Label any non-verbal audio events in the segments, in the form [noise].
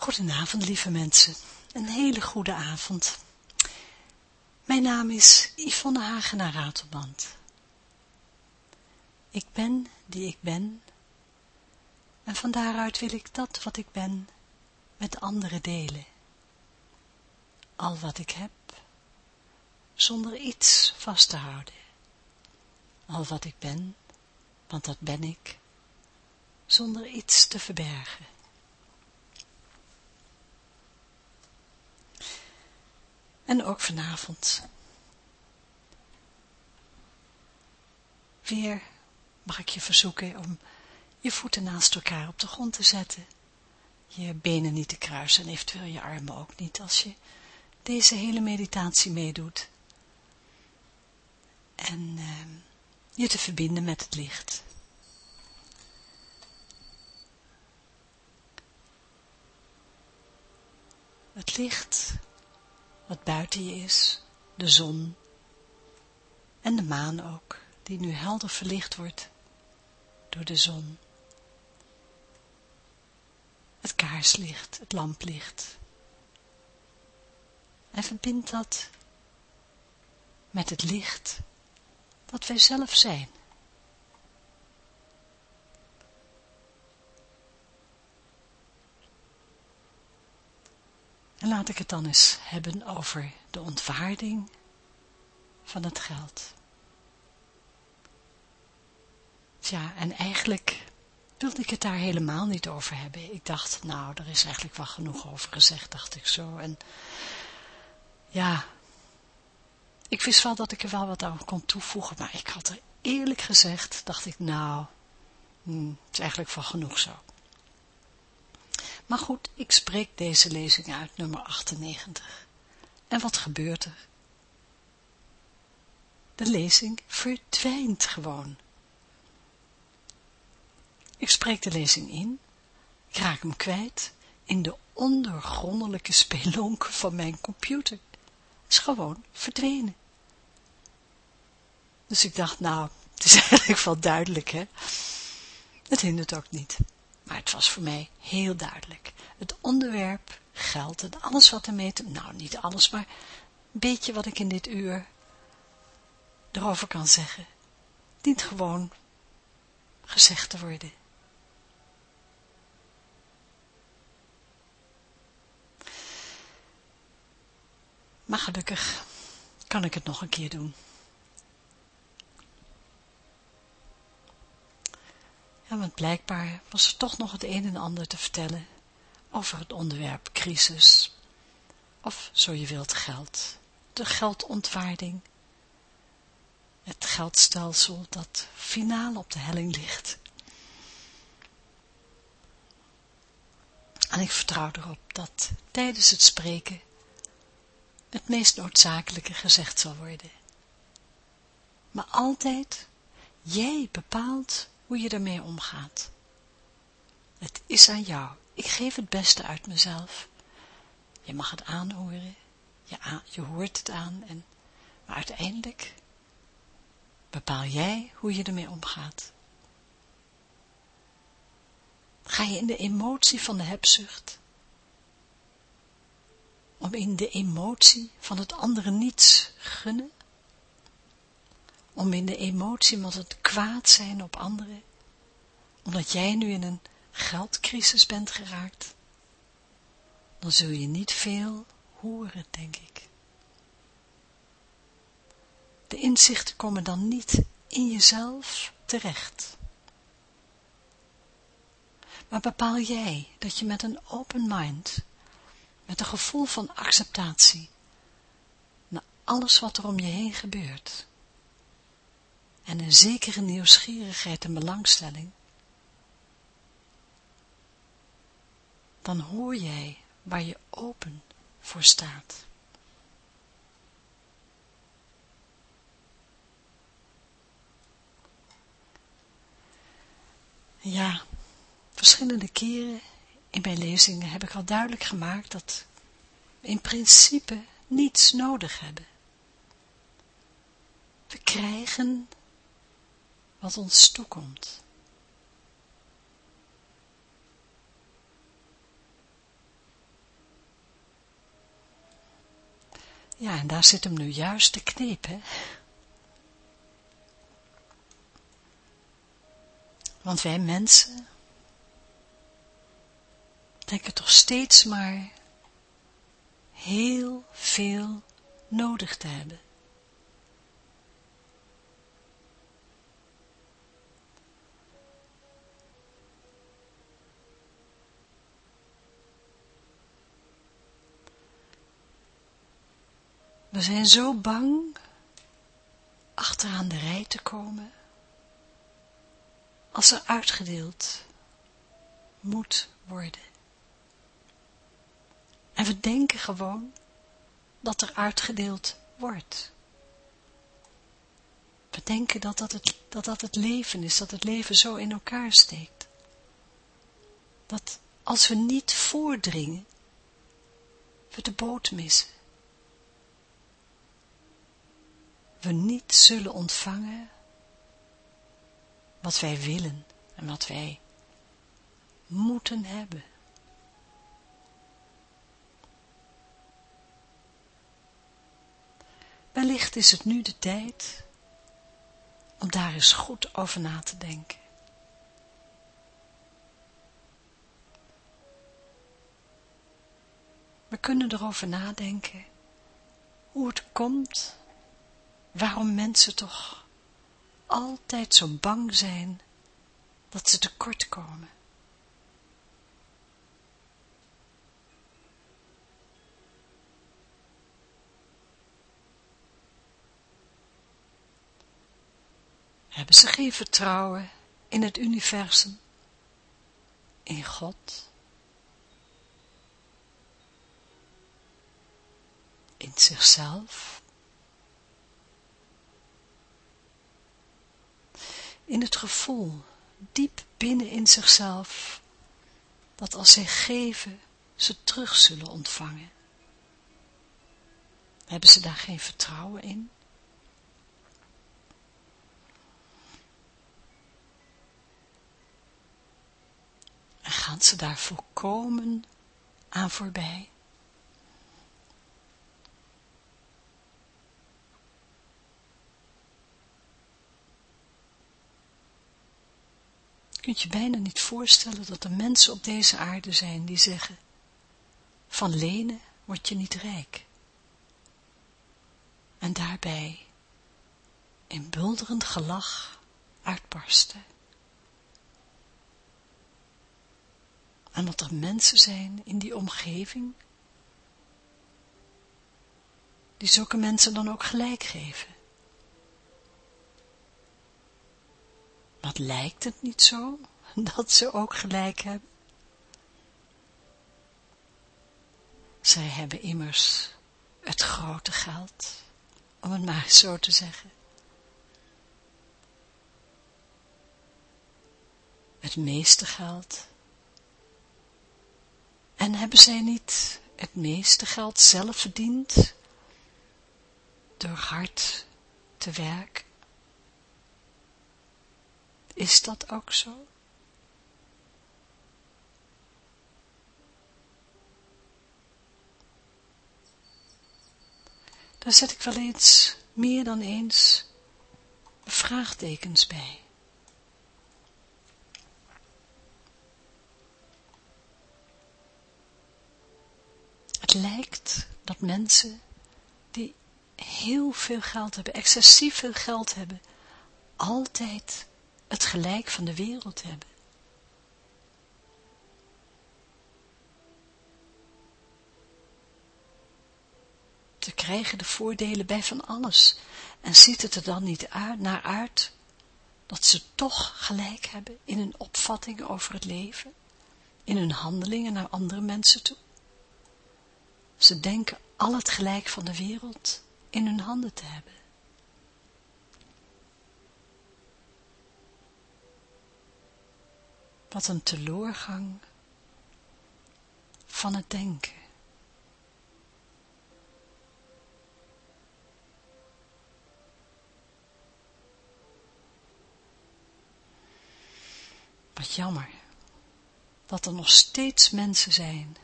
Goedenavond, lieve mensen. Een hele goede avond. Mijn naam is Yvonne Hagenaar Ratelband. Ik ben die ik ben en van daaruit wil ik dat wat ik ben met anderen delen. Al wat ik heb, zonder iets vast te houden. Al wat ik ben, want dat ben ik, zonder iets te verbergen. En ook vanavond. Weer mag ik je verzoeken om je voeten naast elkaar op de grond te zetten. Je benen niet te kruisen en eventueel je armen ook niet als je deze hele meditatie meedoet. En uh, je te verbinden met het licht. Het licht wat buiten je is, de zon en de maan ook, die nu helder verlicht wordt door de zon. Het kaarslicht, het lamplicht. En verbind dat met het licht dat wij zelf zijn. Laat ik het dan eens hebben over de ontwaarding van het geld. Tja, en eigenlijk wilde ik het daar helemaal niet over hebben. Ik dacht, nou, er is eigenlijk wel genoeg over gezegd, dacht ik zo. En ja, ik wist wel dat ik er wel wat aan kon toevoegen, maar ik had er eerlijk gezegd, dacht ik, nou, hmm, het is eigenlijk wel genoeg zo. Maar goed, ik spreek deze lezing uit, nummer 98. En wat gebeurt er? De lezing verdwijnt gewoon. Ik spreek de lezing in, ik raak hem kwijt in de ondergrondelijke spelonken van mijn computer. Is gewoon verdwenen. Dus ik dacht, nou, het is [laughs] eigenlijk wel duidelijk, hè. Het hindert ook niet. Maar het was voor mij heel duidelijk. Het onderwerp geld en alles wat ermee te... Nou, niet alles, maar een beetje wat ik in dit uur erover kan zeggen. Dient gewoon gezegd te worden. Maar gelukkig kan ik het nog een keer doen. Ja, want blijkbaar was er toch nog het een en ander te vertellen over het onderwerp crisis, of zo je wilt geld, de geldontwaarding, het geldstelsel dat finaal op de helling ligt. En ik vertrouw erop dat tijdens het spreken het meest noodzakelijke gezegd zal worden. Maar altijd, jij bepaalt hoe je ermee omgaat. Het is aan jou. Ik geef het beste uit mezelf. Je mag het aanhoren. Je, je hoort het aan. En, maar uiteindelijk bepaal jij hoe je ermee omgaat. Ga je in de emotie van de hebzucht? Om in de emotie van het andere niets gunnen? Om in de emotie van het kwaad zijn op anderen? Omdat jij nu in een geldcrisis bent geraakt, dan zul je niet veel horen, denk ik. De inzichten komen dan niet in jezelf terecht. Maar bepaal jij dat je met een open mind, met een gevoel van acceptatie, naar alles wat er om je heen gebeurt, en een zekere nieuwsgierigheid en belangstelling, dan hoor jij waar je open voor staat. Ja, verschillende keren in mijn lezingen heb ik al duidelijk gemaakt dat we in principe niets nodig hebben. We krijgen wat ons toekomt. Ja, en daar zit hem nu juist de kneep, hè? Want wij mensen denken toch steeds maar heel veel nodig te hebben. We zijn zo bang achteraan de rij te komen als er uitgedeeld moet worden. En we denken gewoon dat er uitgedeeld wordt. We denken dat dat, het, dat dat het leven is, dat het leven zo in elkaar steekt. Dat als we niet voordringen, we de boot missen. We niet zullen ontvangen wat wij willen en wat wij moeten hebben. Wellicht is het nu de tijd om daar eens goed over na te denken. We kunnen erover nadenken hoe het komt, waarom mensen toch altijd zo bang zijn dat ze tekort komen. Hebben ze geen vertrouwen in het universum, in God, in zichzelf, in het gevoel, diep binnen in zichzelf, dat als zij geven, ze terug zullen ontvangen. Hebben ze daar geen vertrouwen in? En gaan ze daar volkomen aan voorbij? Kunt je bijna niet voorstellen dat er mensen op deze aarde zijn die zeggen, van lenen word je niet rijk. En daarbij in bulderend gelach uitbarsten. En dat er mensen zijn in die omgeving, die zulke mensen dan ook gelijk geven. Wat lijkt het niet zo, [laughs] dat ze ook gelijk hebben? Zij hebben immers het grote geld, om het maar zo te zeggen. Het meeste geld. En hebben zij niet het meeste geld zelf verdiend door hard te werken? Is dat ook zo? Daar zet ik wel eens, meer dan eens, vraagtekens bij. Het lijkt dat mensen die heel veel geld hebben, excessief veel geld hebben, altijd het gelijk van de wereld hebben. Ze krijgen de voordelen bij van alles en ziet het er dan niet naar uit dat ze toch gelijk hebben in hun opvattingen over het leven, in hun handelingen naar andere mensen toe. Ze denken al het gelijk van de wereld in hun handen te hebben. Wat een teloorgang van het denken. Wat jammer dat er nog steeds mensen zijn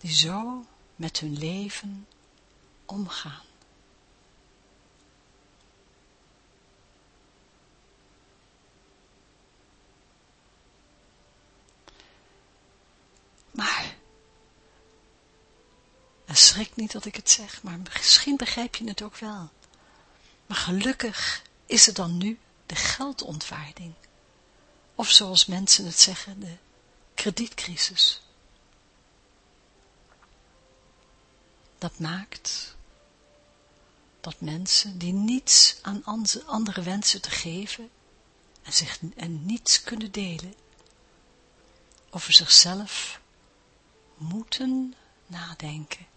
die zo met hun leven omgaan. Maar, en schrik niet dat ik het zeg, maar misschien begrijp je het ook wel. Maar gelukkig is het dan nu de geldontwaarding. Of zoals mensen het zeggen, de kredietcrisis. Dat maakt dat mensen die niets aan andere wensen te geven en, zich, en niets kunnen delen, over zichzelf moeten nadenken.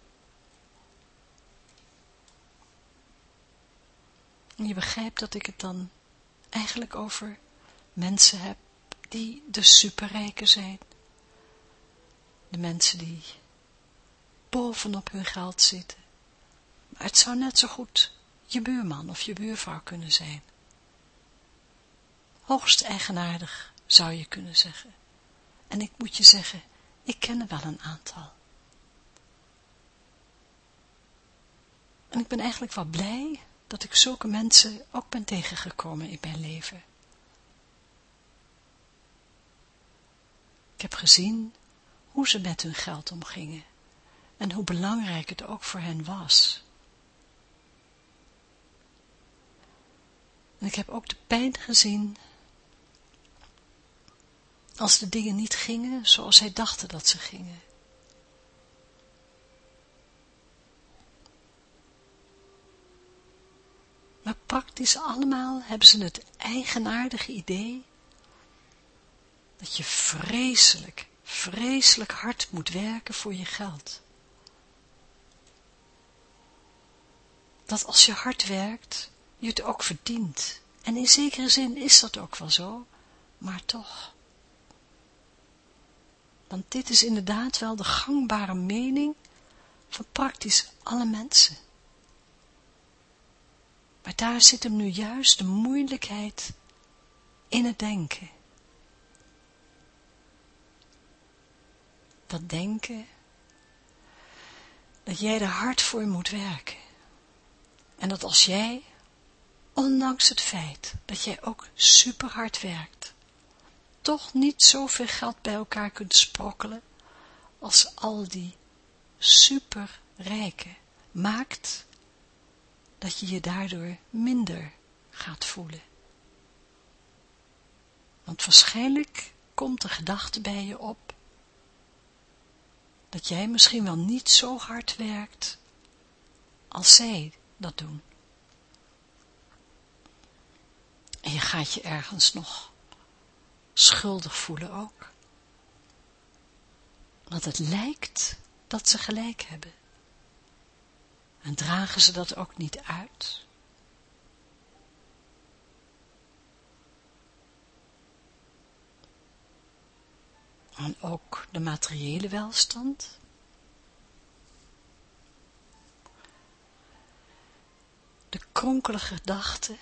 Je begrijpt dat ik het dan eigenlijk over mensen heb die de superrijken zijn. De mensen die bovenop hun geld zitten. Maar het zou net zo goed je buurman of je buurvrouw kunnen zijn. Hoogst eigenaardig, zou je kunnen zeggen. En ik moet je zeggen, ik ken er wel een aantal. En ik ben eigenlijk wel blij dat ik zulke mensen ook ben tegengekomen in mijn leven. Ik heb gezien hoe ze met hun geld omgingen en hoe belangrijk het ook voor hen was. En ik heb ook de pijn gezien als de dingen niet gingen zoals zij dachten dat ze gingen. Maar praktisch allemaal hebben ze het eigenaardige idee dat je vreselijk, vreselijk hard moet werken voor je geld. Dat als je hard werkt, je het ook verdient. En in zekere zin is dat ook wel zo, maar toch. Want dit is inderdaad wel de gangbare mening van praktisch alle mensen. Maar daar zit hem nu juist de moeilijkheid in het denken. Dat denken, dat jij er hard voor moet werken. En dat als jij, ondanks het feit dat jij ook super hard werkt, toch niet zoveel geld bij elkaar kunt sprokkelen als al die superrijken, maakt dat je je daardoor minder gaat voelen. Want waarschijnlijk komt de gedachte bij je op dat jij misschien wel niet zo hard werkt als zij dat doen. En je gaat je ergens nog schuldig voelen ook. Want het lijkt dat ze gelijk hebben. En dragen ze dat ook niet uit? En ook de materiële welstand. De kronkelige gedachte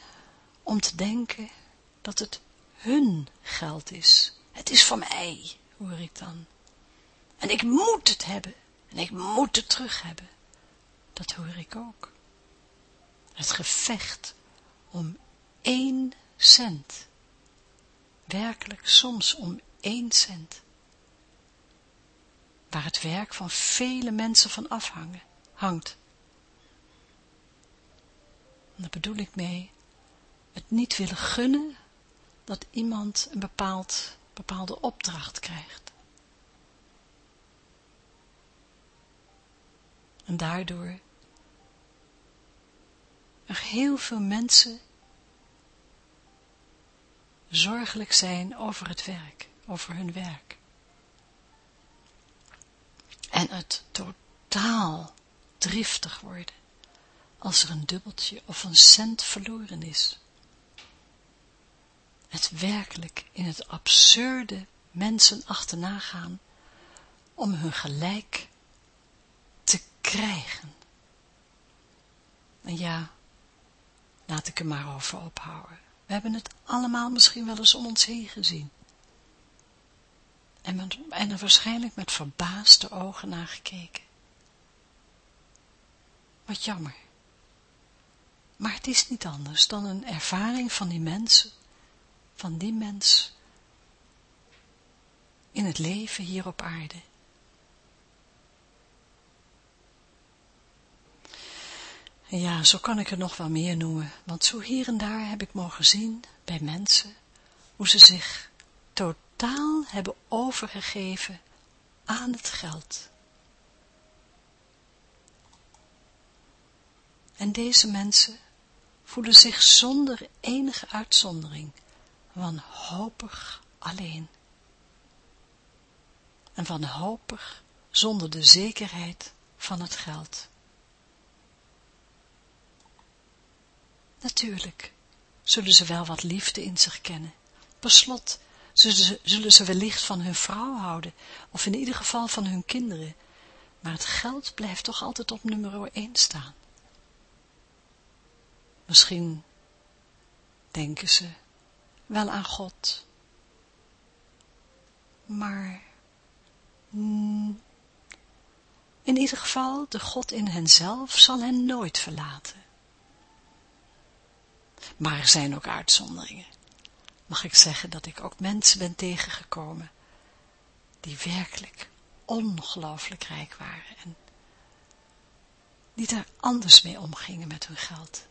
om te denken dat het hun geld is. Het is van mij, hoor ik dan. En ik moet het hebben. En ik moet het terug hebben. Dat hoor ik ook. Het gevecht om één cent. Werkelijk soms om één cent. Waar het werk van vele mensen van afhangen, hangt. En daar bedoel ik mee, het niet willen gunnen dat iemand een bepaald, bepaalde opdracht krijgt. En daardoor er heel veel mensen zorgelijk zijn over het werk, over hun werk. En het totaal driftig worden als er een dubbeltje of een cent verloren is. Het werkelijk in het absurde mensen achterna gaan om hun gelijk te krijgen. En ja, Laat ik er maar over ophouden. We hebben het allemaal misschien wel eens om ons heen gezien. En, en er waarschijnlijk met verbaasde ogen naar gekeken. Wat jammer. Maar het is niet anders dan een ervaring van die mensen, van die mens, in het leven hier op aarde. Ja, zo kan ik er nog wel meer noemen, want zo hier en daar heb ik mogen zien bij mensen, hoe ze zich totaal hebben overgegeven aan het geld. En deze mensen voelen zich zonder enige uitzondering wanhopig alleen. En wanhopig zonder de zekerheid van het geld. Natuurlijk zullen ze wel wat liefde in zich kennen. Per slot zullen ze, zullen ze wellicht van hun vrouw houden, of in ieder geval van hun kinderen. Maar het geld blijft toch altijd op nummer 1 staan. Misschien denken ze wel aan God. Maar mm, in ieder geval, de God in henzelf zal hen nooit verlaten. Maar er zijn ook uitzonderingen. Mag ik zeggen dat ik ook mensen ben tegengekomen die werkelijk ongelooflijk rijk waren en die daar anders mee omgingen met hun geld.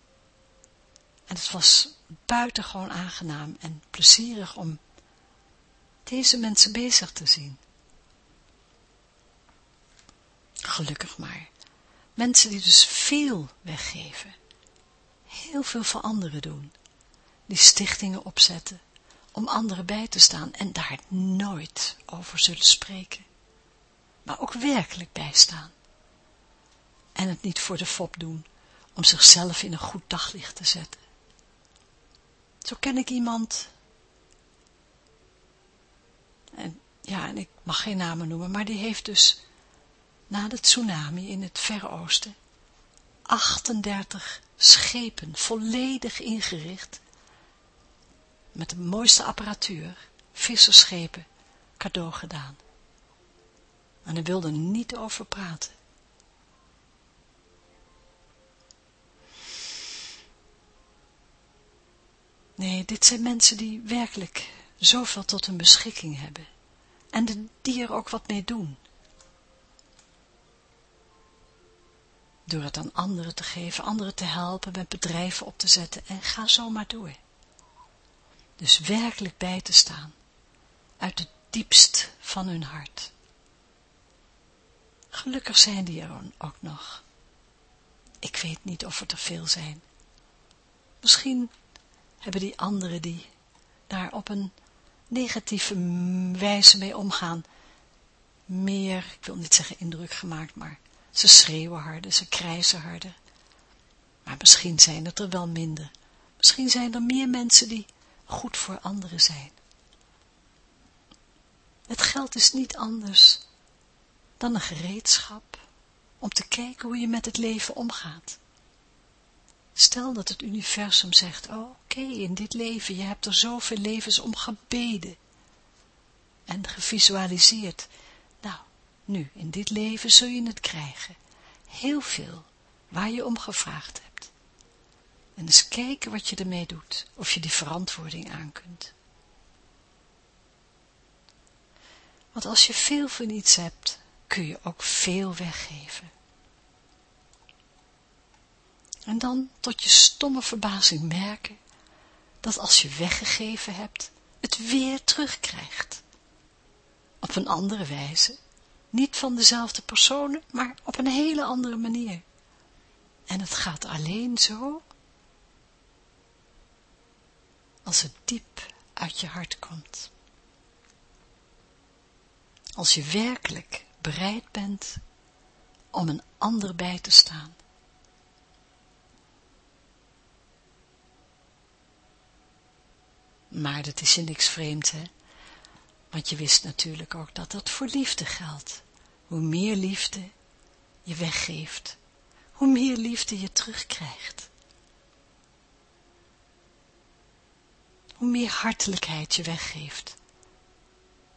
En het was buitengewoon aangenaam en plezierig om deze mensen bezig te zien. Gelukkig maar. Mensen die dus veel weggeven. Heel veel voor anderen doen. Die stichtingen opzetten. Om anderen bij te staan en daar nooit over zullen spreken. Maar ook werkelijk bijstaan. En het niet voor de fop doen. Om zichzelf in een goed daglicht te zetten. Zo ken ik iemand. En ja, en ik mag geen namen noemen, maar die heeft dus na de tsunami in het Verre Oosten 38 schepen volledig ingericht met de mooiste apparatuur, visserschepen, cadeau gedaan. En hij wilde niet over praten. Nee, dit zijn mensen die werkelijk zoveel tot hun beschikking hebben. En die er ook wat mee doen. Door het aan anderen te geven, anderen te helpen, met bedrijven op te zetten en ga zo maar door. Dus werkelijk bij te staan, uit het diepst van hun hart. Gelukkig zijn die er ook nog. Ik weet niet of er veel zijn. Misschien hebben die anderen die daar op een negatieve wijze mee omgaan, meer, ik wil niet zeggen indruk gemaakt, maar ze schreeuwen harder, ze krijsen harder. Maar misschien zijn het er wel minder. Misschien zijn er meer mensen die goed voor anderen zijn. Het geld is niet anders dan een gereedschap om te kijken hoe je met het leven omgaat. Stel dat het universum zegt, oh, oké, in dit leven, je hebt er zoveel levens om gebeden en gevisualiseerd. Nu, in dit leven zul je het krijgen. Heel veel, waar je om gevraagd hebt. En eens kijken wat je ermee doet, of je die verantwoording aan kunt. Want als je veel van iets hebt, kun je ook veel weggeven. En dan tot je stomme verbazing merken, dat als je weggegeven hebt, het weer terugkrijgt. Op een andere wijze, niet van dezelfde personen, maar op een hele andere manier. En het gaat alleen zo, als het diep uit je hart komt. Als je werkelijk bereid bent om een ander bij te staan. Maar dat is je niks vreemd, hè? Want je wist natuurlijk ook dat dat voor liefde geldt. Hoe meer liefde je weggeeft, hoe meer liefde je terugkrijgt. Hoe meer hartelijkheid je weggeeft,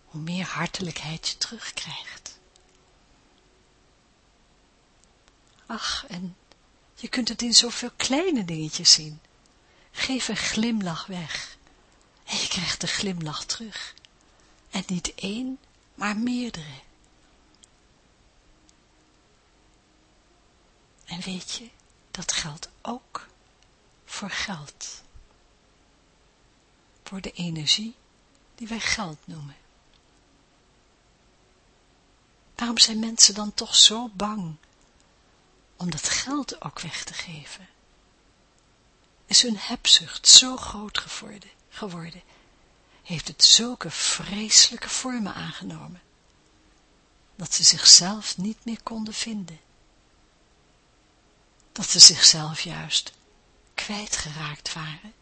hoe meer hartelijkheid je terugkrijgt. Ach, en Je kunt het in zoveel kleine dingetjes zien. Geef een glimlach weg. En je krijgt een glimlach terug. En niet één, maar meerdere. En weet je, dat geldt ook voor geld. Voor de energie die wij geld noemen. Waarom zijn mensen dan toch zo bang om dat geld ook weg te geven? Is hun hebzucht zo groot geworden? Heeft het zulke vreselijke vormen aangenomen, dat ze zichzelf niet meer konden vinden? Dat ze zichzelf juist kwijtgeraakt waren?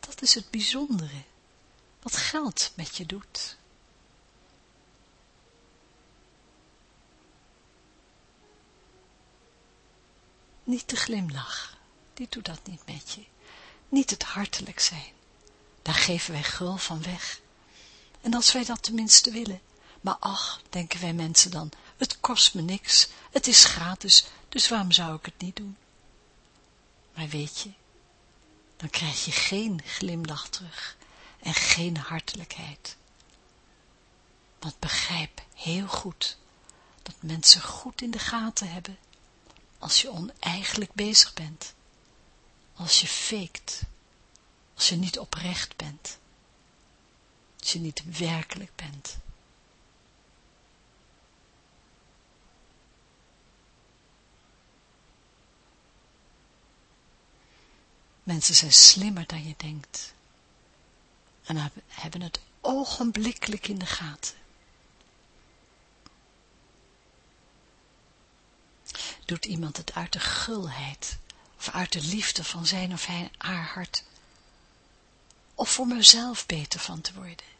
Dat is het bijzondere, wat geld met je doet. Niet de glimlach, die doet dat niet met je. Niet het hartelijk zijn, daar geven wij gul van weg. En als wij dat tenminste willen, maar ach, denken wij mensen dan, het kost me niks, het is gratis, dus waarom zou ik het niet doen? Maar weet je, dan krijg je geen glimlach terug en geen hartelijkheid. Want begrijp heel goed dat mensen goed in de gaten hebben als je oneigenlijk bezig bent, als je faked, als je niet oprecht bent, als je niet werkelijk bent. Mensen zijn slimmer dan je denkt. En hebben het ogenblikkelijk in de gaten. Doet iemand het uit de gulheid of uit de liefde van zijn of haar hart, of om er zelf beter van te worden?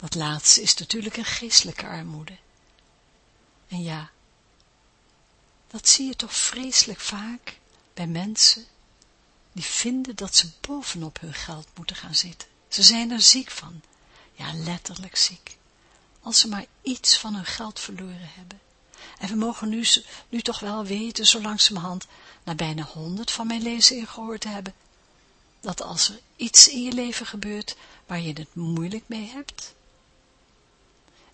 Dat laatste is natuurlijk een geestelijke armoede. En ja, dat zie je toch vreselijk vaak bij mensen die vinden dat ze bovenop hun geld moeten gaan zitten. Ze zijn er ziek van. Ja, letterlijk ziek. Als ze maar iets van hun geld verloren hebben. En we mogen nu, nu toch wel weten, zo langzamerhand, na bijna honderd van mijn lezen ingehoord te hebben, dat als er iets in je leven gebeurt waar je het moeilijk mee hebt,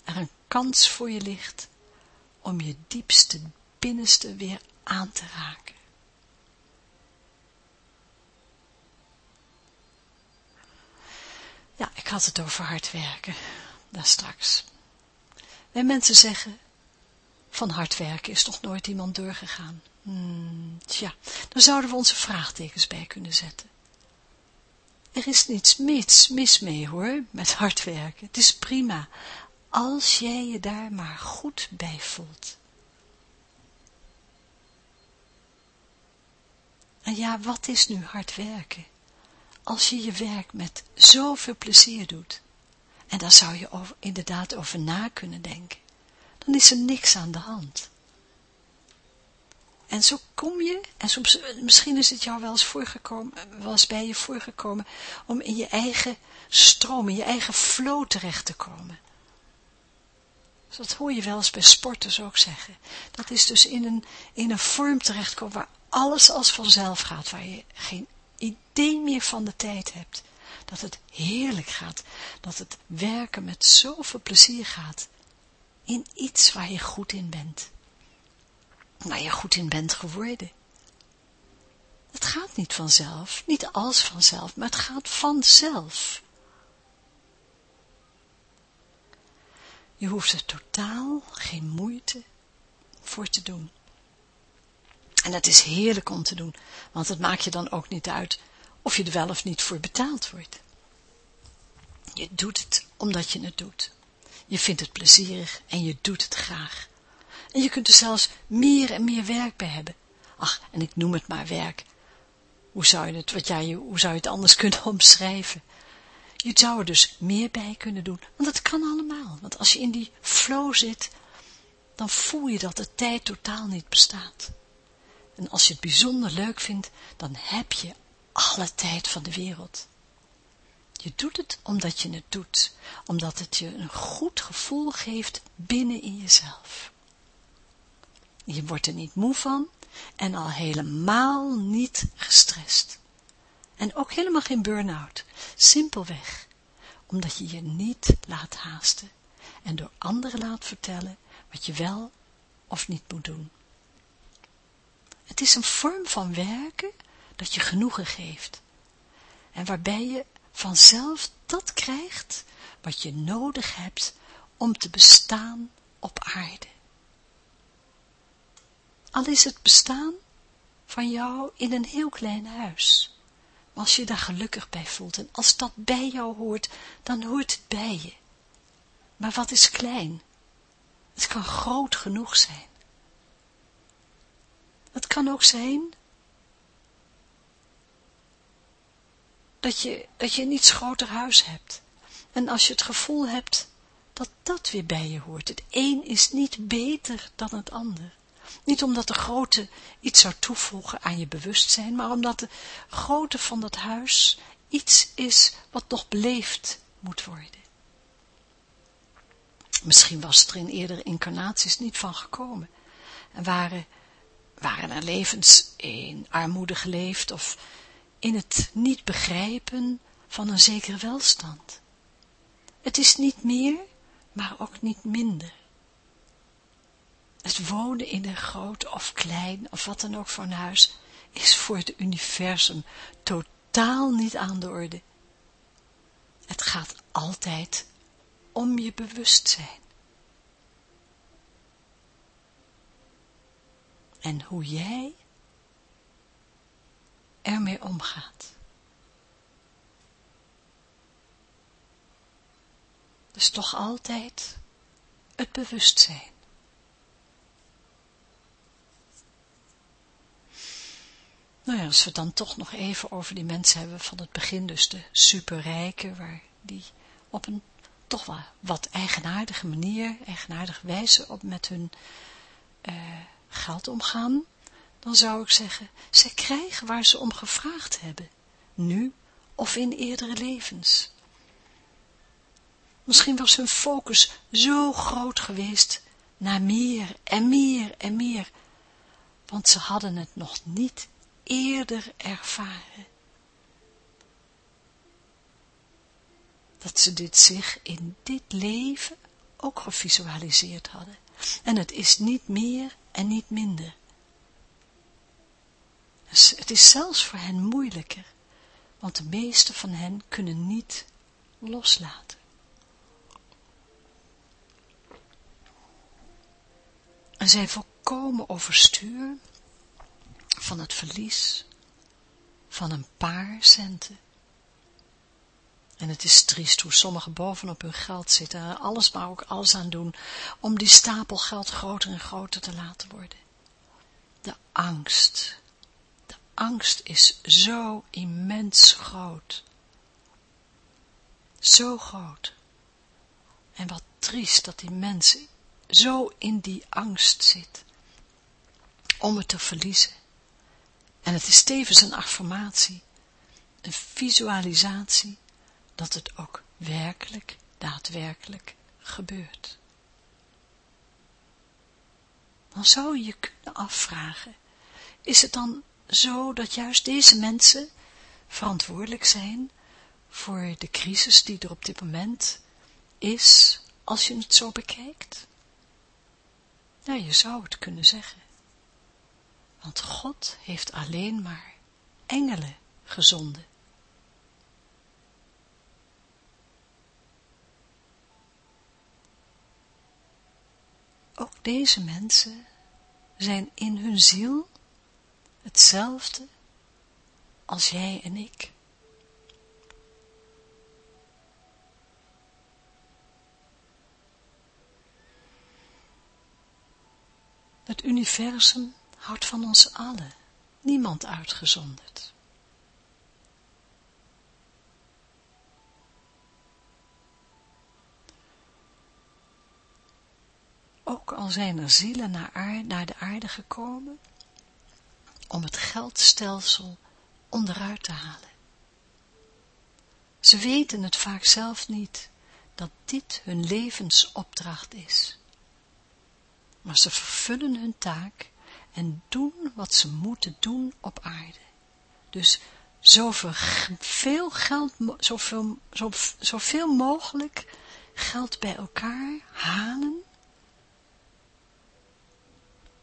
er een kans voor je ligt om je diepste binnenste weer aan te raken. Ja, ik had het over hard werken, daar straks. En mensen zeggen, van hard werken is toch nooit iemand doorgegaan. Hmm, tja, dan zouden we onze vraagtekens bij kunnen zetten. Er is niets mis, mis mee hoor, met hard werken. Het is prima, als jij je daar maar goed bij voelt. En ja, wat is nu hard werken? Als je je werk met zoveel plezier doet, en daar zou je inderdaad over na kunnen denken, dan is er niks aan de hand. En zo kom je, en soms, misschien is het jou wel eens, voorgekomen, wel bij je voorgekomen, om in je eigen stroom, in je eigen flow terecht te komen. Dus dat hoor je wel eens bij sporters ook zeggen. Dat is dus in een, in een vorm terechtkomen waar alles als vanzelf gaat, waar je geen idee meer van de tijd hebt. Dat het heerlijk gaat, dat het werken met zoveel plezier gaat. In iets waar je goed in bent. Waar je goed in bent geworden. Het gaat niet vanzelf, niet als vanzelf, maar het gaat vanzelf. Je hoeft er totaal geen moeite voor te doen. En dat is heerlijk om te doen, want het maakt je dan ook niet uit of je er wel of niet voor betaald wordt. Je doet het omdat je het doet. Je vindt het plezierig en je doet het graag. En je kunt er zelfs meer en meer werk bij hebben. Ach, en ik noem het maar werk. Hoe zou je het, wat jij, hoe zou je het anders [laughs] kunnen omschrijven? Je zou er dus meer bij kunnen doen, want dat kan allemaal. Want als je in die flow zit, dan voel je dat de tijd totaal niet bestaat. En als je het bijzonder leuk vindt, dan heb je alle tijd van de wereld. Je doet het omdat je het doet, omdat het je een goed gevoel geeft binnen in jezelf. Je wordt er niet moe van en al helemaal niet gestrest. En ook helemaal geen burn-out. Simpelweg, omdat je je niet laat haasten en door anderen laat vertellen wat je wel of niet moet doen. Het is een vorm van werken dat je genoegen geeft en waarbij je vanzelf dat krijgt wat je nodig hebt om te bestaan op aarde. Al is het bestaan van jou in een heel klein huis. Als je daar gelukkig bij voelt en als dat bij jou hoort, dan hoort het bij je. Maar wat is klein? Het kan groot genoeg zijn. Het kan ook zijn dat je, dat je een iets groter huis hebt. En als je het gevoel hebt dat dat weer bij je hoort. Het een is niet beter dan het ander. Niet omdat de grootte iets zou toevoegen aan je bewustzijn, maar omdat de grootte van dat huis iets is wat nog beleefd moet worden. Misschien was er in eerdere incarnaties niet van gekomen. En waren, waren er levens in armoede geleefd of in het niet begrijpen van een zekere welstand. Het is niet meer, maar ook niet minder. Het wonen in een groot of klein, of wat dan ook voor een huis, is voor het universum totaal niet aan de orde. Het gaat altijd om je bewustzijn. En hoe jij ermee omgaat. Dus toch altijd het bewustzijn. Nou ja, als we dan toch nog even over die mensen hebben van het begin, dus de superrijken, waar die op een toch wel wat eigenaardige manier, eigenaardige wijze op met hun uh, geld omgaan, dan zou ik zeggen, zij krijgen waar ze om gevraagd hebben, nu of in eerdere levens. Misschien was hun focus zo groot geweest naar meer en meer en meer, want ze hadden het nog niet eerder ervaren. Dat ze dit zich in dit leven ook gevisualiseerd hadden. En het is niet meer en niet minder. Dus het is zelfs voor hen moeilijker, want de meeste van hen kunnen niet loslaten. En zij volkomen overstuur van het verlies van een paar centen. En het is triest hoe sommigen bovenop hun geld zitten en alles maar ook alles aan doen om die stapel geld groter en groter te laten worden. De angst. De angst is zo immens groot. Zo groot. En wat triest dat die mensen zo in die angst zit om het te verliezen. En het is tevens een affirmatie, een visualisatie, dat het ook werkelijk, daadwerkelijk gebeurt. Dan zou je je kunnen afvragen, is het dan zo dat juist deze mensen verantwoordelijk zijn voor de crisis die er op dit moment is, als je het zo bekijkt? Nou, je zou het kunnen zeggen. Want God heeft alleen maar engelen gezonden. Ook deze mensen zijn in hun ziel hetzelfde als jij en ik. Het universum houdt van ons allen, niemand uitgezonderd. Ook al zijn er zielen naar, de aarde gekomen, om het geldstelsel onderuit te halen. Ze weten het vaak zelf niet, dat dit hun levensopdracht is. Maar ze vervullen hun taak en doen wat ze moeten doen op aarde. Dus zoveel geld, zoveel, zoveel mogelijk geld bij elkaar halen.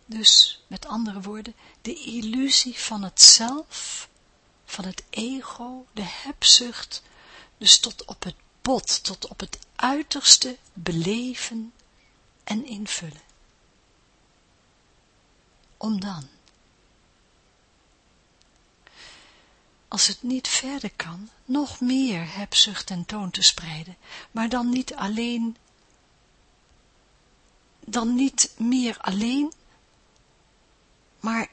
Dus, met andere woorden, de illusie van het zelf, van het ego, de hebzucht, dus tot op het bot, tot op het uiterste beleven en invullen. Om dan, als het niet verder kan, nog meer hebzucht en toon te spreiden, maar dan niet alleen, dan niet meer alleen, maar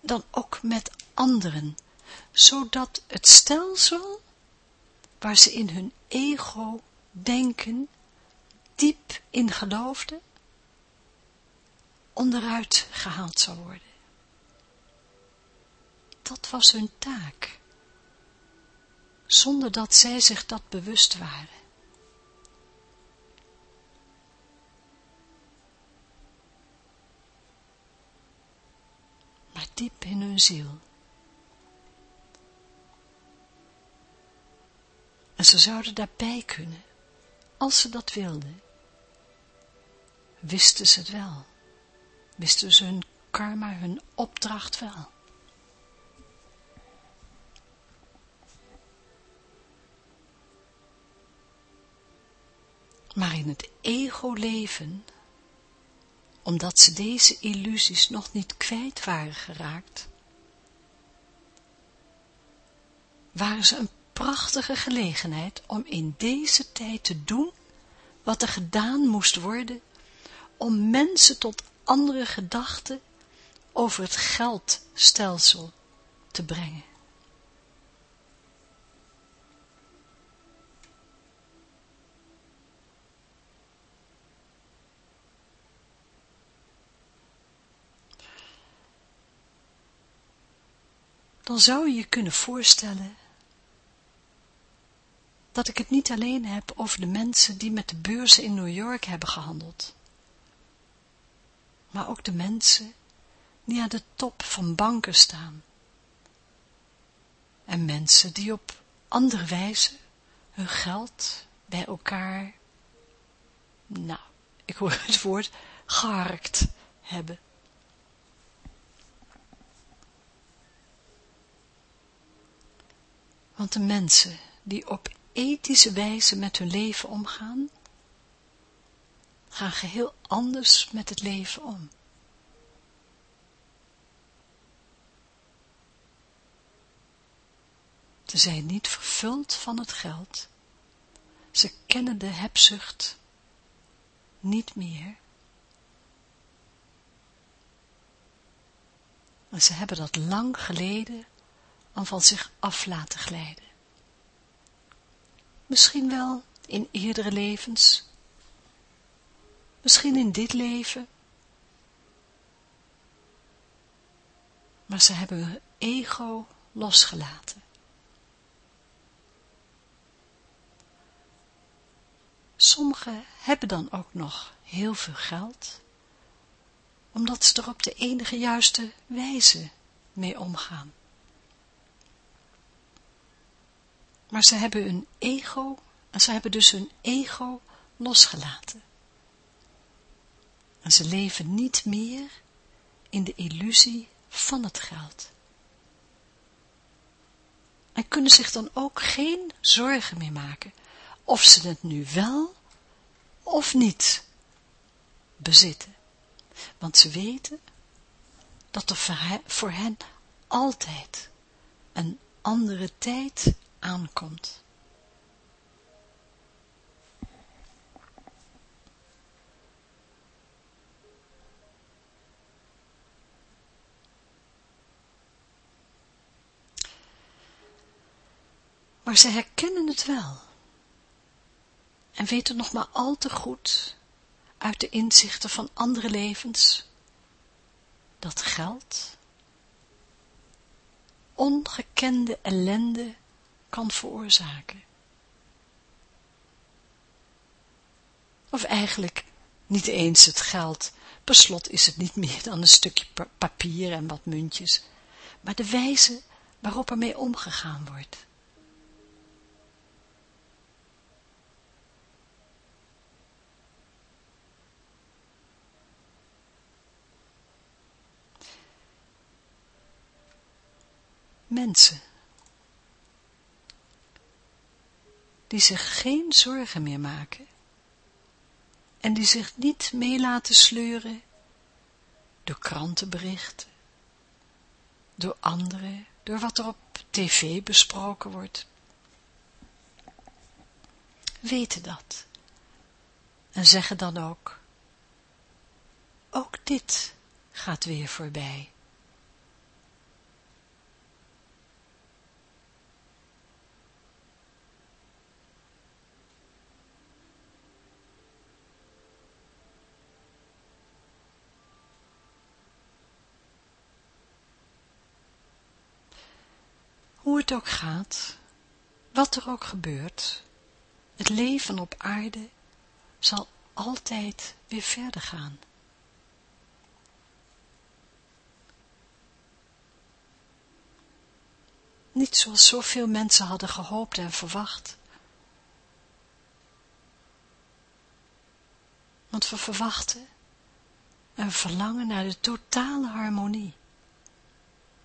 dan ook met anderen, zodat het stelsel, waar ze in hun ego denken, diep in geloofden, onderuit gehaald zou worden. Dat was hun taak zonder dat zij zich dat bewust waren. Maar diep in hun ziel. En ze zouden daarbij kunnen, als ze dat wilden. Wisten ze het wel. Wisten ze hun karma, hun opdracht wel. maar in het ego leven, omdat ze deze illusies nog niet kwijt waren geraakt, waren ze een prachtige gelegenheid om in deze tijd te doen wat er gedaan moest worden om mensen tot andere gedachten over het geldstelsel te brengen. dan zou je je kunnen voorstellen dat ik het niet alleen heb over de mensen die met de beurzen in New York hebben gehandeld, maar ook de mensen die aan de top van banken staan en mensen die op andere wijze hun geld bij elkaar, nou, ik hoor het woord, geharkt hebben. Want de mensen die op ethische wijze met hun leven omgaan, gaan geheel anders met het leven om. Ze zijn niet vervuld van het geld. Ze kennen de hebzucht niet meer. En ze hebben dat lang geleden al van zich af laten glijden. Misschien wel in eerdere levens, misschien in dit leven, maar ze hebben hun ego losgelaten. Sommigen hebben dan ook nog heel veel geld, omdat ze er op de enige juiste wijze mee omgaan. Maar ze hebben hun ego, en ze hebben dus hun ego losgelaten. En ze leven niet meer in de illusie van het geld. En kunnen zich dan ook geen zorgen meer maken, of ze het nu wel of niet bezitten. Want ze weten dat er voor hen altijd een andere tijd aankomt. maar ze herkennen het wel en weten nog maar al te goed uit de inzichten van andere levens dat geld ongekende ellende kan veroorzaken. Of eigenlijk niet eens het geld, per slot is het niet meer dan een stukje papier en wat muntjes, maar de wijze waarop ermee omgegaan wordt. Mensen die zich geen zorgen meer maken en die zich niet mee laten sleuren door krantenberichten, door anderen, door wat er op tv besproken wordt, weten dat en zeggen dan ook, ook dit gaat weer voorbij. Hoe het ook gaat, wat er ook gebeurt, het leven op aarde zal altijd weer verder gaan. Niet zoals zoveel mensen hadden gehoopt en verwacht. Want we verwachten en verlangen naar de totale harmonie.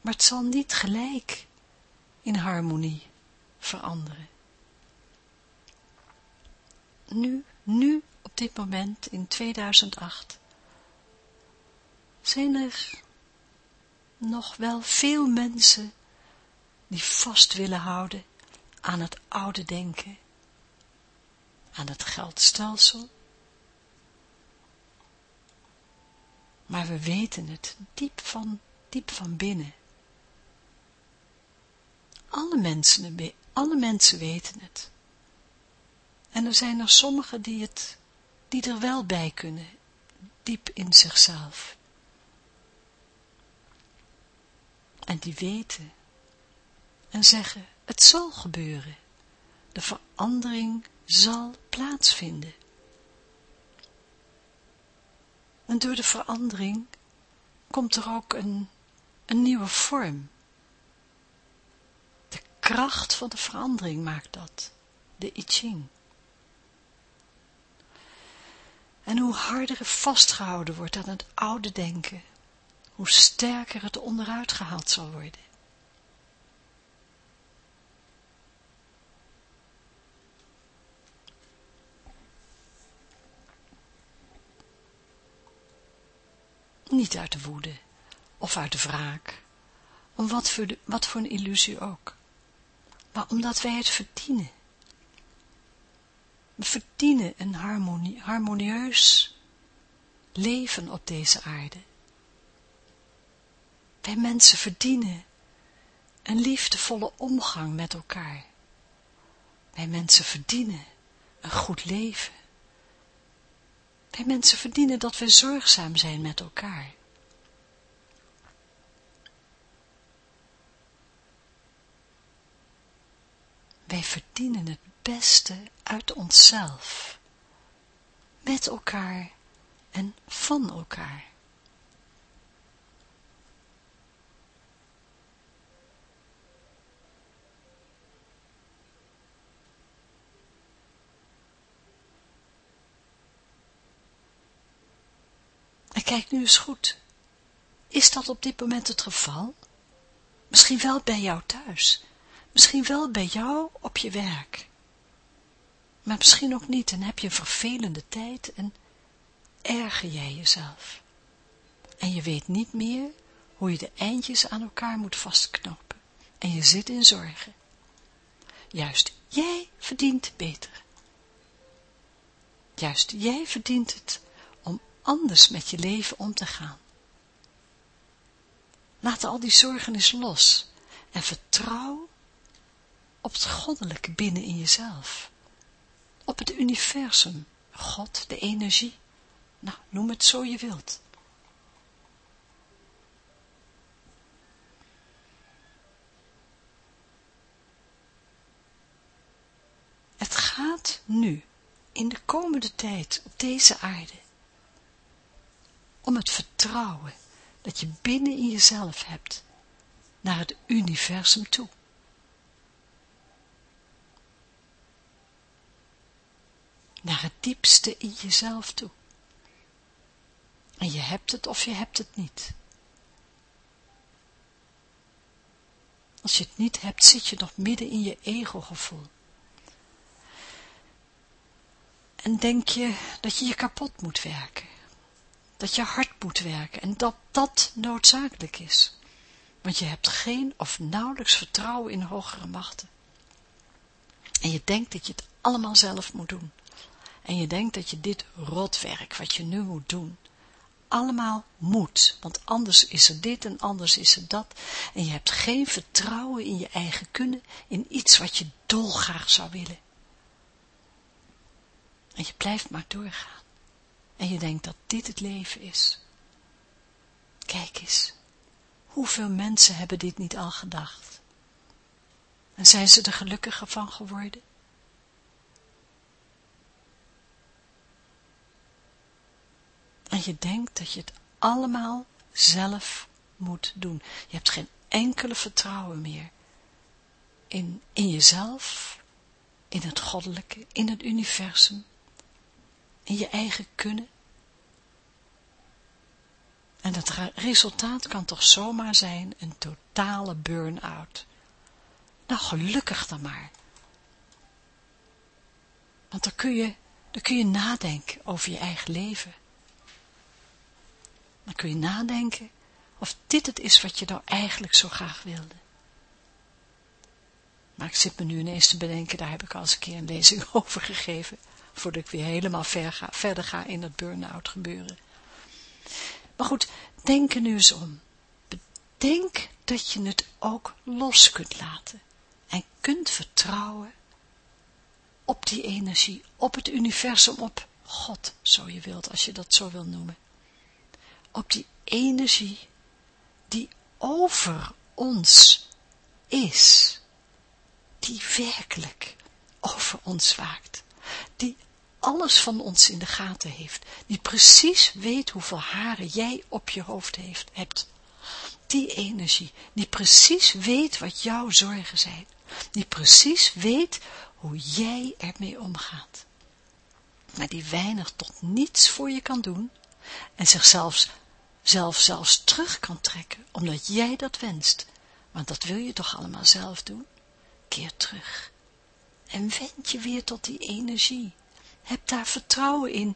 Maar het zal niet gelijk in harmonie veranderen. Nu, nu, op dit moment, in 2008, zijn er nog wel veel mensen die vast willen houden aan het oude denken, aan het geldstelsel. Maar we weten het diep van, diep van binnen alle mensen, alle mensen weten het. En er zijn er sommigen die, het, die er wel bij kunnen, diep in zichzelf. En die weten en zeggen, het zal gebeuren. De verandering zal plaatsvinden. En door de verandering komt er ook een, een nieuwe vorm kracht van de verandering maakt dat, de I Ching. En hoe harder er vastgehouden wordt aan het oude denken, hoe sterker het onderuit gehaald zal worden. Niet uit de woede of uit de wraak, om wat voor, wat voor een illusie ook maar omdat wij het verdienen. We verdienen een harmonie, harmonieus leven op deze aarde. Wij mensen verdienen een liefdevolle omgang met elkaar. Wij mensen verdienen een goed leven. Wij mensen verdienen dat we zorgzaam zijn met elkaar. Wij verdienen het beste uit onszelf, met elkaar en van elkaar. En kijk nu eens goed. Is dat op dit moment het geval? Misschien wel bij jou thuis. Misschien wel bij jou op je werk. Maar misschien ook niet en heb je een vervelende tijd en erger jij jezelf. En je weet niet meer hoe je de eindjes aan elkaar moet vastknopen. En je zit in zorgen. Juist jij verdient beter. Juist jij verdient het om anders met je leven om te gaan. Laat al die zorgen eens los en vertrouw op het goddelijke binnen in jezelf, op het universum, God, de energie, nou, noem het zo je wilt. Het gaat nu, in de komende tijd op deze aarde, om het vertrouwen dat je binnen in jezelf hebt, naar het universum toe. Naar het diepste in jezelf toe. En je hebt het of je hebt het niet. Als je het niet hebt, zit je nog midden in je ego-gevoel. En denk je dat je je kapot moet werken. Dat je hard moet werken en dat dat noodzakelijk is. Want je hebt geen of nauwelijks vertrouwen in hogere machten. En je denkt dat je het allemaal zelf moet doen. En je denkt dat je dit rotwerk, wat je nu moet doen, allemaal moet, want anders is er dit en anders is er dat, en je hebt geen vertrouwen in je eigen kunnen, in iets wat je dolgraag zou willen. En je blijft maar doorgaan. En je denkt dat dit het leven is. Kijk eens, hoeveel mensen hebben dit niet al gedacht? En zijn ze er gelukkiger van geworden? En je denkt dat je het allemaal zelf moet doen. Je hebt geen enkele vertrouwen meer in, in jezelf, in het goddelijke, in het universum, in je eigen kunnen. En het resultaat kan toch zomaar zijn een totale burn-out. Nou, gelukkig dan maar. Want dan kun je, dan kun je nadenken over je eigen leven. Dan kun je nadenken of dit het is wat je nou eigenlijk zo graag wilde. Maar ik zit me nu ineens te bedenken, daar heb ik al eens een keer een lezing [laughs] over gegeven, voordat ik weer helemaal ver ga, verder ga in dat burn-out gebeuren. Maar goed, denk er nu eens om. Bedenk dat je het ook los kunt laten en kunt vertrouwen op die energie, op het universum, op God, zo je wilt, als je dat zo wil noemen op die energie die over ons is, die werkelijk over ons waakt, die alles van ons in de gaten heeft, die precies weet hoeveel haren jij op je hoofd heeft, hebt. Die energie, die precies weet wat jouw zorgen zijn, die precies weet hoe jij ermee omgaat, maar die weinig tot niets voor je kan doen, en zichzelf zelf zelfs terug kan trekken, omdat jij dat wenst. Want dat wil je toch allemaal zelf doen? Keer terug. En wend je weer tot die energie. Heb daar vertrouwen in.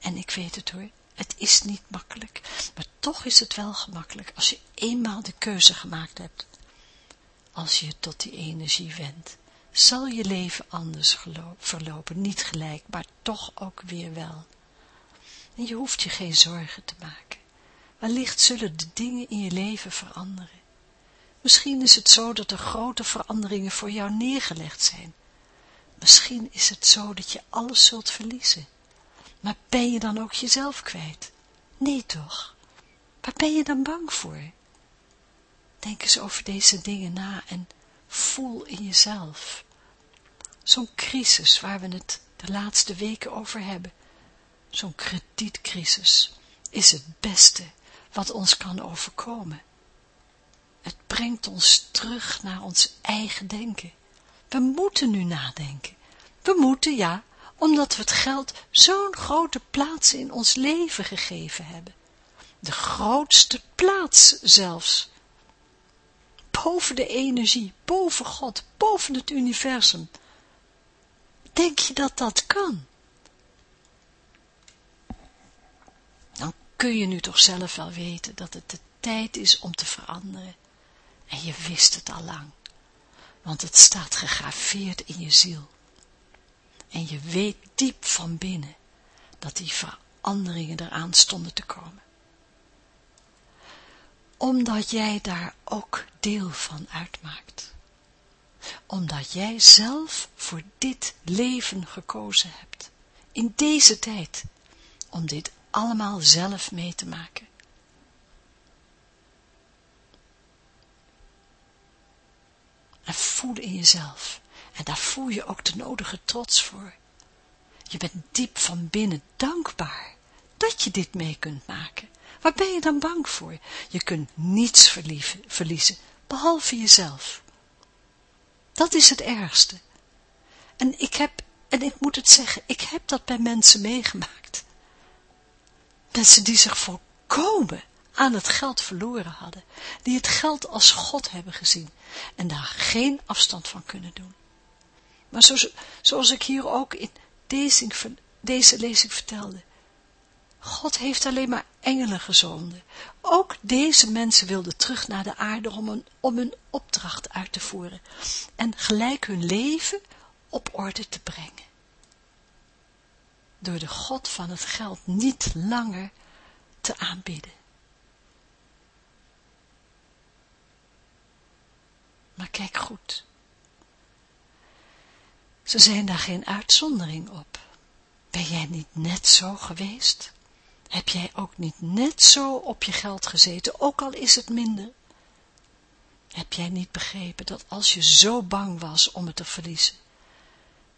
En ik weet het hoor, het is niet makkelijk, maar toch is het wel gemakkelijk als je eenmaal de keuze gemaakt hebt. Als je tot die energie wendt, zal je leven anders verlopen, niet gelijk, maar toch ook weer wel. En je hoeft je geen zorgen te maken. Wellicht zullen de dingen in je leven veranderen. Misschien is het zo dat er grote veranderingen voor jou neergelegd zijn. Misschien is het zo dat je alles zult verliezen. Maar ben je dan ook jezelf kwijt? Nee toch? Waar ben je dan bang voor? Denk eens over deze dingen na en voel in jezelf. Zo'n crisis waar we het de laatste weken over hebben, zo'n kredietcrisis, is het beste wat ons kan overkomen. Het brengt ons terug naar ons eigen denken. We moeten nu nadenken. We moeten, ja, omdat we het geld zo'n grote plaats in ons leven gegeven hebben. De grootste plaats zelfs. Boven de energie, boven God, boven het universum. Denk je dat dat kan? Kun je nu toch zelf wel weten dat het de tijd is om te veranderen. En je wist het al lang, want het staat gegraveerd in je ziel. En je weet diep van binnen dat die veranderingen eraan stonden te komen. Omdat jij daar ook deel van uitmaakt. Omdat jij zelf voor dit leven gekozen hebt. In deze tijd. Om dit allemaal zelf mee te maken. En voel in jezelf. En daar voel je ook de nodige trots voor. Je bent diep van binnen dankbaar dat je dit mee kunt maken. Waar ben je dan bang voor? Je kunt niets verliezen, behalve jezelf. Dat is het ergste. En ik heb, en ik moet het zeggen, ik heb dat bij mensen meegemaakt. Mensen die zich volkomen aan het geld verloren hadden, die het geld als God hebben gezien en daar geen afstand van kunnen doen. Maar zoals, zoals ik hier ook in deze, deze lezing vertelde, God heeft alleen maar engelen gezonden. Ook deze mensen wilden terug naar de aarde om, een, om hun opdracht uit te voeren en gelijk hun leven op orde te brengen. Door de God van het geld niet langer te aanbidden. Maar kijk goed. Ze zijn daar geen uitzondering op. Ben jij niet net zo geweest? Heb jij ook niet net zo op je geld gezeten, ook al is het minder? Heb jij niet begrepen dat als je zo bang was om het te verliezen,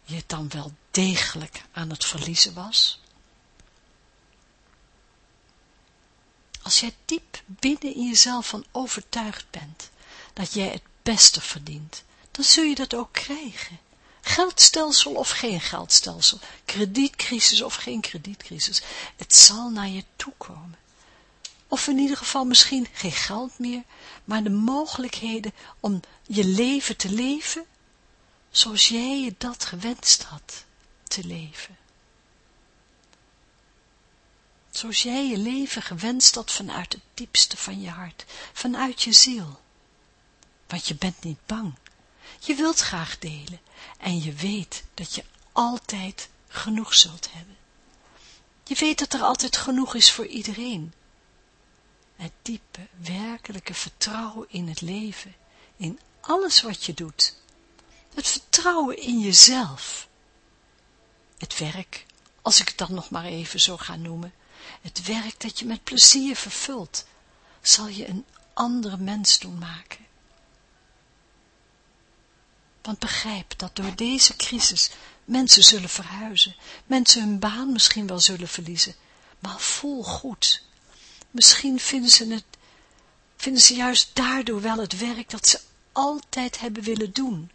je dan wel degelijk aan het verliezen was? Als jij diep binnen in jezelf van overtuigd bent dat jij het beste verdient, dan zul je dat ook krijgen. Geldstelsel of geen geldstelsel, kredietcrisis of geen kredietcrisis, het zal naar je toe komen. Of in ieder geval misschien geen geld meer, maar de mogelijkheden om je leven te leven, zoals jij je dat gewenst had te leven. Zoals jij je leven gewenst had vanuit het diepste van je hart, vanuit je ziel. Want je bent niet bang. Je wilt graag delen en je weet dat je altijd genoeg zult hebben. Je weet dat er altijd genoeg is voor iedereen. Het diepe, werkelijke vertrouwen in het leven, in alles wat je doet. Het vertrouwen in jezelf. Het werk, als ik het dan nog maar even zo ga noemen, het werk dat je met plezier vervult, zal je een andere mens doen maken. Want begrijp dat door deze crisis mensen zullen verhuizen, mensen hun baan misschien wel zullen verliezen, maar voel goed. Misschien vinden ze het, vinden ze juist daardoor wel het werk dat ze altijd hebben willen doen,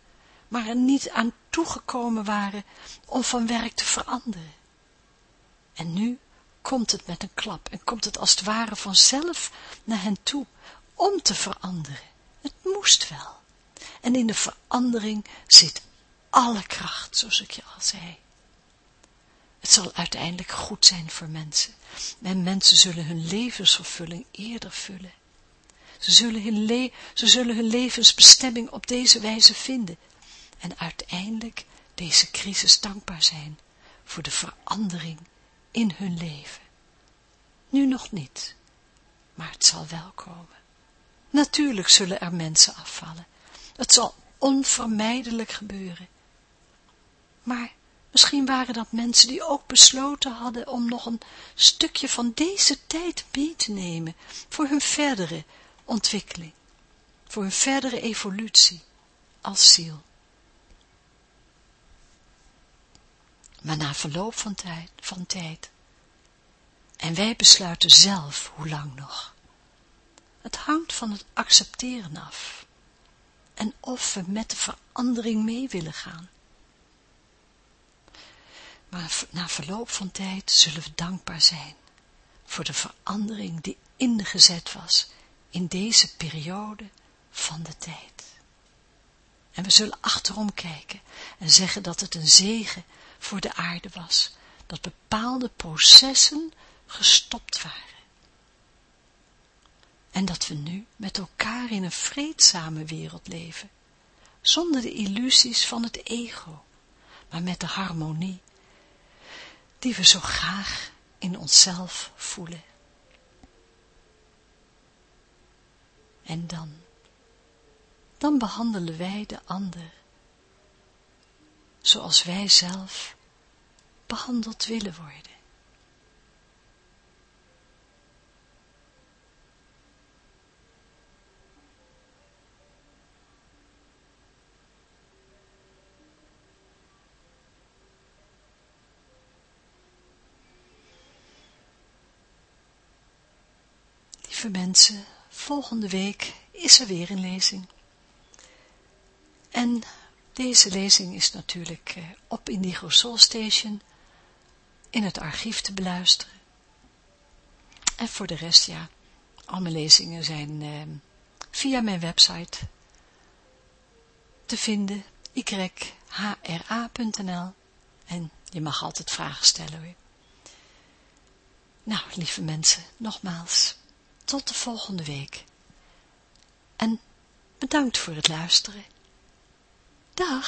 maar er niet aan toegekomen waren om van werk te veranderen. En nu komt het met een klap en komt het als het ware vanzelf naar hen toe om te veranderen. Het moest wel. En in de verandering zit alle kracht, zoals ik je al zei. Het zal uiteindelijk goed zijn voor mensen. En mensen zullen hun levensvervulling eerder vullen. Ze zullen, hun ze zullen hun levensbestemming op deze wijze vinden. En uiteindelijk deze crisis dankbaar zijn voor de verandering in hun leven. Nu nog niet, maar het zal wel komen. Natuurlijk zullen er mensen afvallen. Het zal onvermijdelijk gebeuren. Maar misschien waren dat mensen die ook besloten hadden om nog een stukje van deze tijd mee te nemen voor hun verdere ontwikkeling, voor hun verdere evolutie als ziel. Maar na verloop van tijd, van tijd, en wij besluiten zelf hoe lang nog. Het hangt van het accepteren af en of we met de verandering mee willen gaan. Maar na verloop van tijd zullen we dankbaar zijn voor de verandering die ingezet was in deze periode van de tijd. En we zullen achterom kijken en zeggen dat het een zegen voor de aarde was, dat bepaalde processen gestopt waren. En dat we nu met elkaar in een vreedzame wereld leven, zonder de illusies van het ego, maar met de harmonie, die we zo graag in onszelf voelen. En dan, dan behandelen wij de ander, zoals wij zelf behandeld willen worden. Lieve mensen, volgende week is er weer een lezing. En deze lezing is natuurlijk eh, op Indigo Soul Station in het archief te beluisteren. En voor de rest, ja, al mijn lezingen zijn eh, via mijn website te vinden, yhra.nl en je mag altijd vragen stellen hoor. Nou, lieve mensen, nogmaals, tot de volgende week. En bedankt voor het luisteren. Dag!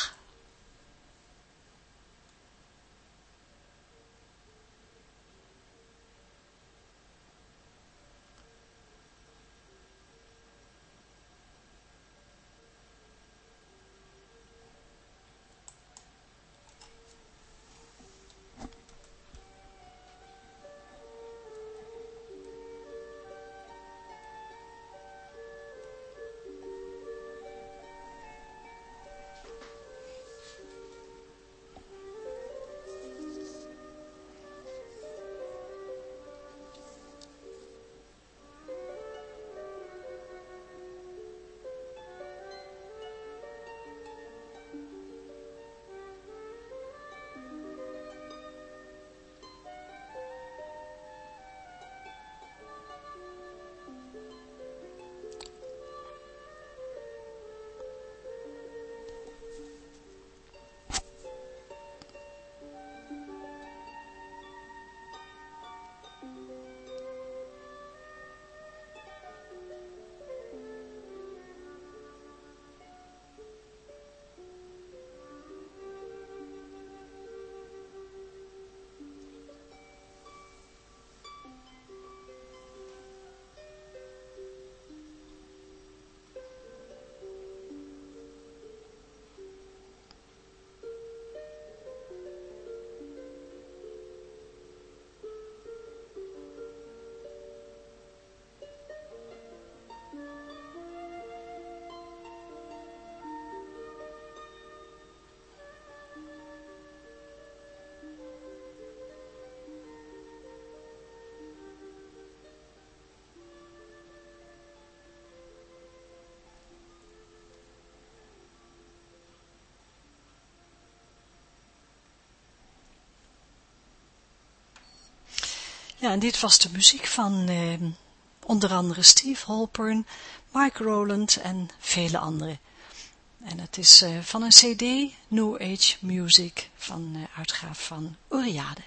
Ja, en dit was de muziek van eh, onder andere Steve Holpern, Mike Rowland en vele anderen. En het is uh, van een cd, New Age Music, van uh, uitgaaf van Uriade.